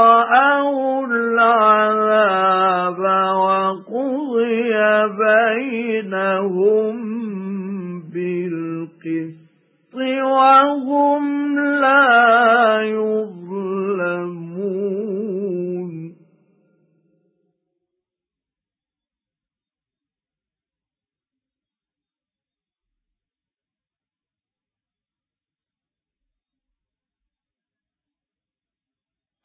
رَأَوُا الْعَذَابَ وَقُضِيَ بَيْنَهُم بِالْقِسْطِ وَهُمْ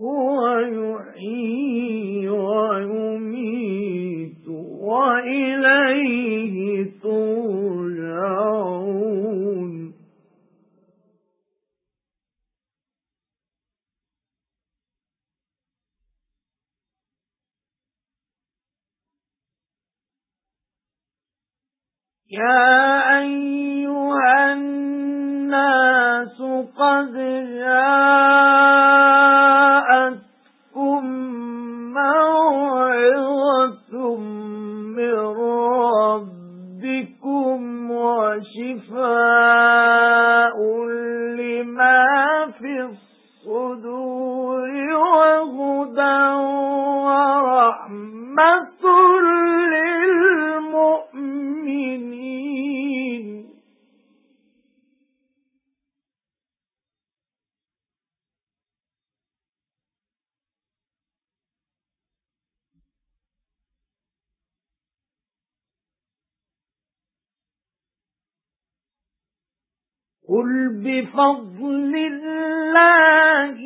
هُوَ يُحْيِي وَيُمِيتُ وَإِلَيْهِ تُرْجَعُونَ. يَا أَيُّهَا النَّاسُ قَدْ لِّمَا فِي الصُّدُورِ وَهُدًى وَرَحْمَةٌ قُلْ بِفَضْلِ اللَّهِ